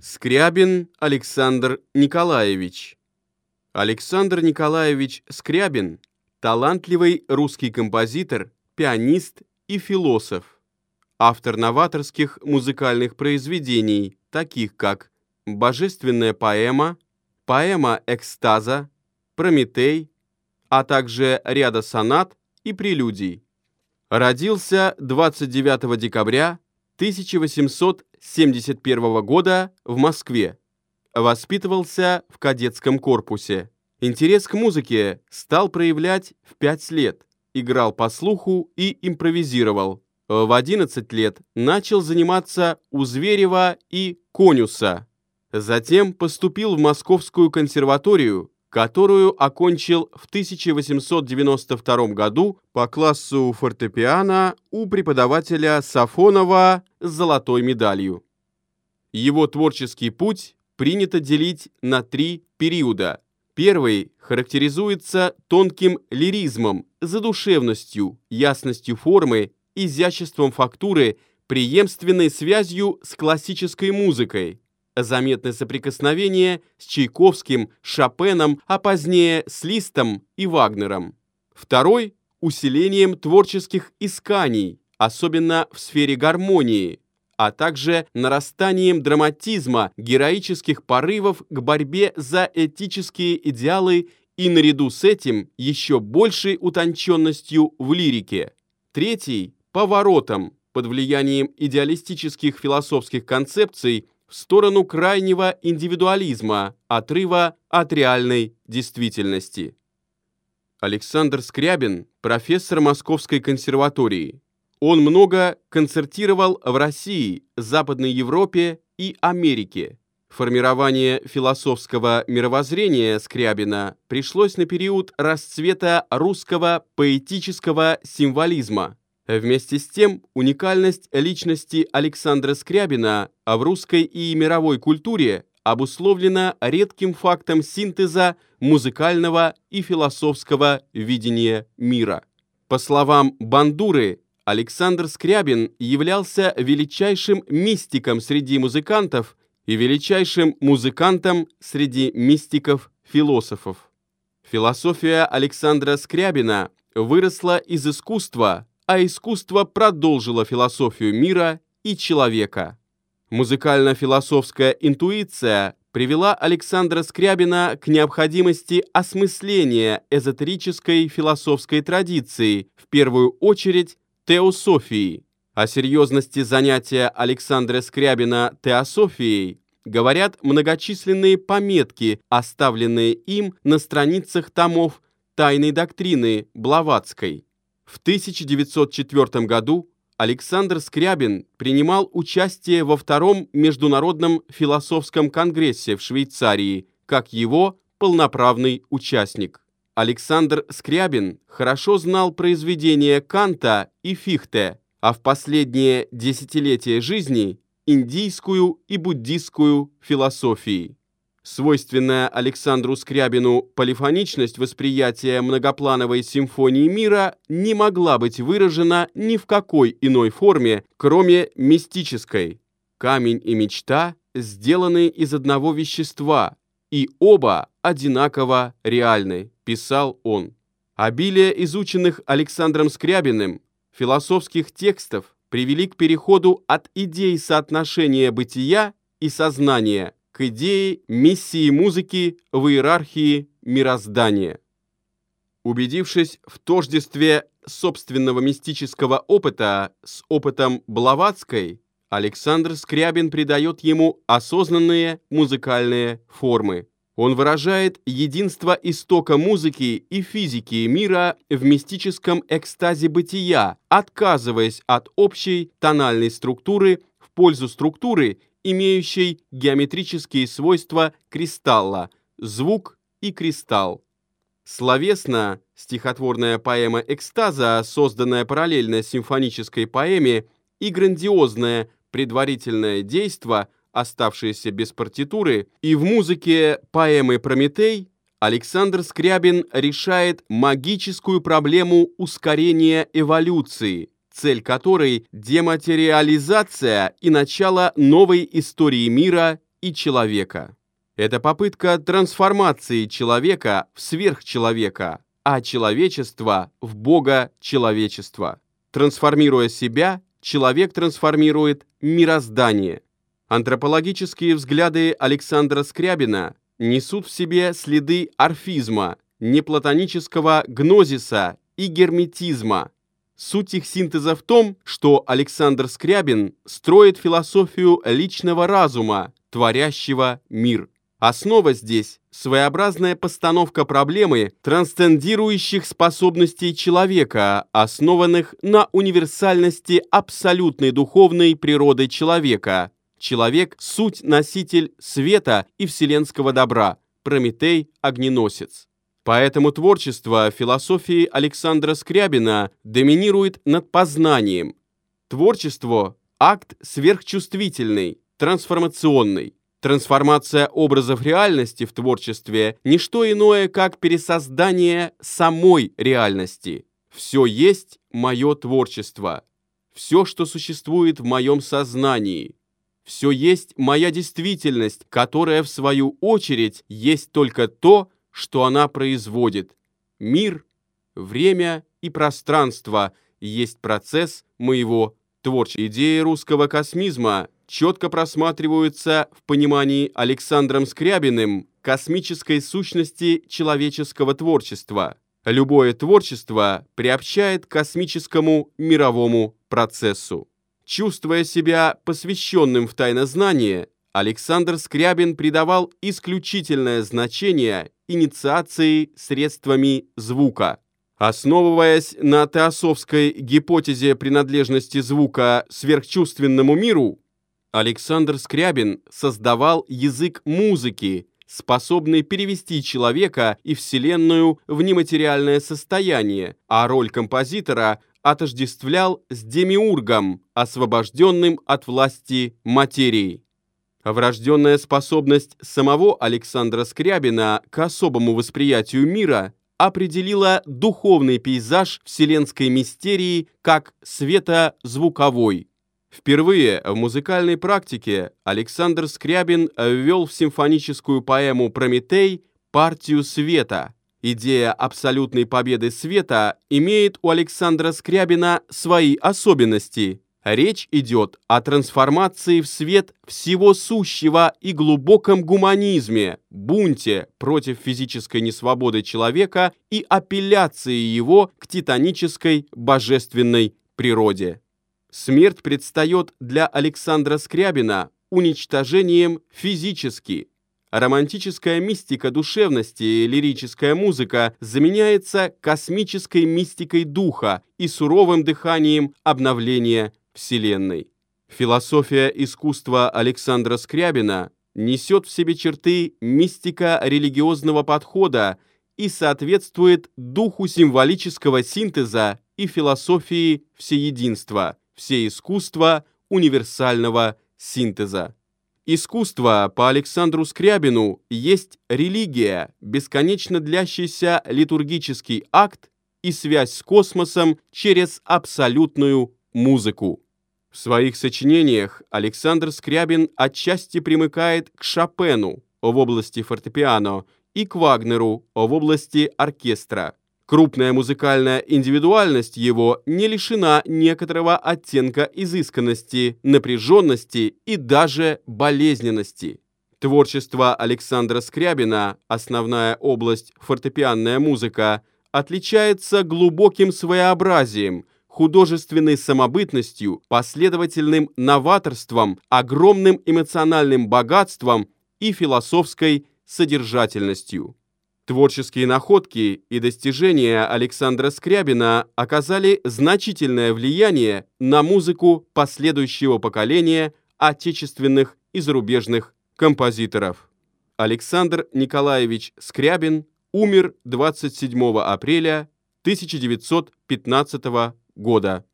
Скрябин Александр Николаевич Александр Николаевич Скрябин – талантливый русский композитор, пианист и философ. Автор новаторских музыкальных произведений, таких как «Божественная поэма», «Поэма экстаза», «Прометей», а также ряда сонат и прелюдий. Родился 29 декабря 1871 года в Москве. Воспитывался в кадетском корпусе. Интерес к музыке стал проявлять в 5 лет. Играл по слуху и импровизировал. В 11 лет начал заниматься у Зверева и Конюса. Затем поступил в Московскую консерваторию, которую окончил в 1892 году по классу фортепиано у преподавателя Сафонова с золотой медалью. Его творческий путь принято делить на три периода. Первый характеризуется тонким лиризмом, задушевностью, ясностью формы, изяществом фактуры, преемственной связью с классической музыкой – заметны соприкосновения с Чайковским, Шопеном, а позднее с Листом и Вагнером. Второй – усилением творческих исканий, особенно в сфере гармонии, а также нарастанием драматизма, героических порывов к борьбе за этические идеалы и наряду с этим еще большей утонченностью в лирике. Третий – поворотом, под влиянием идеалистических философских концепций – в сторону крайнего индивидуализма, отрыва от реальной действительности. Александр Скрябин – профессор Московской консерватории. Он много концертировал в России, Западной Европе и Америке. Формирование философского мировоззрения Скрябина пришлось на период расцвета русского поэтического символизма – Вместе с тем, уникальность личности Александра Скрябина в русской и мировой культуре обусловлена редким фактом синтеза музыкального и философского видения мира. По словам Бандуры, Александр Скрябин являлся величайшим мистиком среди музыкантов и величайшим музыкантом среди мистиков-философов. Философия Александра Скрябина выросла из искусства, а искусство продолжило философию мира и человека. Музыкально-философская интуиция привела Александра Скрябина к необходимости осмысления эзотерической философской традиции, в первую очередь теософии. О серьезности занятия Александра Скрябина теософией говорят многочисленные пометки, оставленные им на страницах томов «Тайной доктрины» Блаватской. В 1904 году Александр Скрябин принимал участие во втором международном философском конгрессе в Швейцарии как его полноправный участник. Александр Скрябин хорошо знал произведения Канта и Фихте, а в последние десятилетия жизни – индийскую и буддийскую философии. Свойственная Александру Скрябину полифоничность восприятия многоплановой симфонии мира не могла быть выражена ни в какой иной форме, кроме мистической. Камень и мечта сделаны из одного вещества, и оба одинаково реальны, писал он. Обилие изученных Александром Скрябиным философских текстов привели к переходу от идей соотношения бытия и сознания к идее миссии музыки в иерархии мироздания. Убедившись в тождестве собственного мистического опыта с опытом Блаватской, Александр Скрябин придает ему осознанные музыкальные формы. Он выражает единство истока музыки и физики мира в мистическом экстазе бытия, отказываясь от общей тональной структуры в пользу структуры, имеющей геометрические свойства кристалла, звук и кристалл. Словесно, стихотворная поэма «Экстаза», созданная параллельно симфонической поэме, и грандиозное предварительное действо, оставшееся без партитуры, и в музыке поэмы «Прометей» Александр Скрябин решает магическую проблему ускорения эволюции – цель которой – дематериализация и начало новой истории мира и человека. Это попытка трансформации человека в сверхчеловека, а человечества в Бога человечества. Трансформируя себя, человек трансформирует мироздание. Антропологические взгляды Александра Скрябина несут в себе следы орфизма, неплатонического гнозиса и герметизма. Суть их синтеза в том, что Александр Скрябин строит философию личного разума, творящего мир. Основа здесь – своеобразная постановка проблемы трансцендирующих способностей человека, основанных на универсальности абсолютной духовной природы человека. Человек – суть носитель света и вселенского добра, Прометей – огненосец. Поэтому творчество философии Александра Скрябина доминирует над познанием. Творчество – акт сверхчувствительный, трансформационный. Трансформация образов реальности в творчестве – не что иное, как пересоздание самой реальности. Все есть мое творчество. Все, что существует в моем сознании. Все есть моя действительность, которая, в свою очередь, есть только то, что она производит. Мир, время и пространство есть процесс моего творчества. Идеи русского космизма четко просматриваются в понимании Александром Скрябиным космической сущности человеческого творчества. Любое творчество приобщает к космическому мировому процессу. Чувствуя себя посвященным в тайнознание, Александр Скрябин придавал исключительное значение инициации средствами звука. Основываясь на теософской гипотезе принадлежности звука сверхчувственному миру, Александр Скрябин создавал язык музыки, способный перевести человека и Вселенную в нематериальное состояние, а роль композитора отождествлял с демиургом, освобожденным от власти материи. Врожденная способность самого Александра Скрябина к особому восприятию мира определила духовный пейзаж вселенской мистерии как светозвуковой. Впервые в музыкальной практике Александр Скрябин ввел в симфоническую поэму «Прометей» партию света. Идея абсолютной победы света имеет у Александра Скрябина свои особенности. Речь идет о трансформации в свет всего сущего и глубоком гуманизме, бунте против физической несвободы человека и апелляции его к титанической божественной природе. Смерть предстает для Александра Скрябина уничтожением физически. Романтическая мистика душевности и лирическая музыка заменяется космической мистикой духа и суровым дыханием обновления Вселенной. Философия искусства Александра Скрябина несет в себе черты мистика религиозного подхода и соответствует духу символического синтеза и философии всеединства – все искусства универсального синтеза. Искусство по Александру Скрябину есть религия, бесконечно длящийся литургический акт и связь с космосом через абсолютную музыку. В своих сочинениях Александр Скрябин отчасти примыкает к Шопену в области фортепиано и к Вагнеру в области оркестра. Крупная музыкальная индивидуальность его не лишена некоторого оттенка изысканности, напряженности и даже болезненности. Творчество Александра Скрябина, основная область фортепианная музыка, отличается глубоким своеобразием, художественной самобытностью, последовательным новаторством, огромным эмоциональным богатством и философской содержательностью. Творческие находки и достижения Александра Скрябина оказали значительное влияние на музыку последующего поколения отечественных и зарубежных композиторов. Александр Николаевич Скрябин умер 27 апреля 1915 года.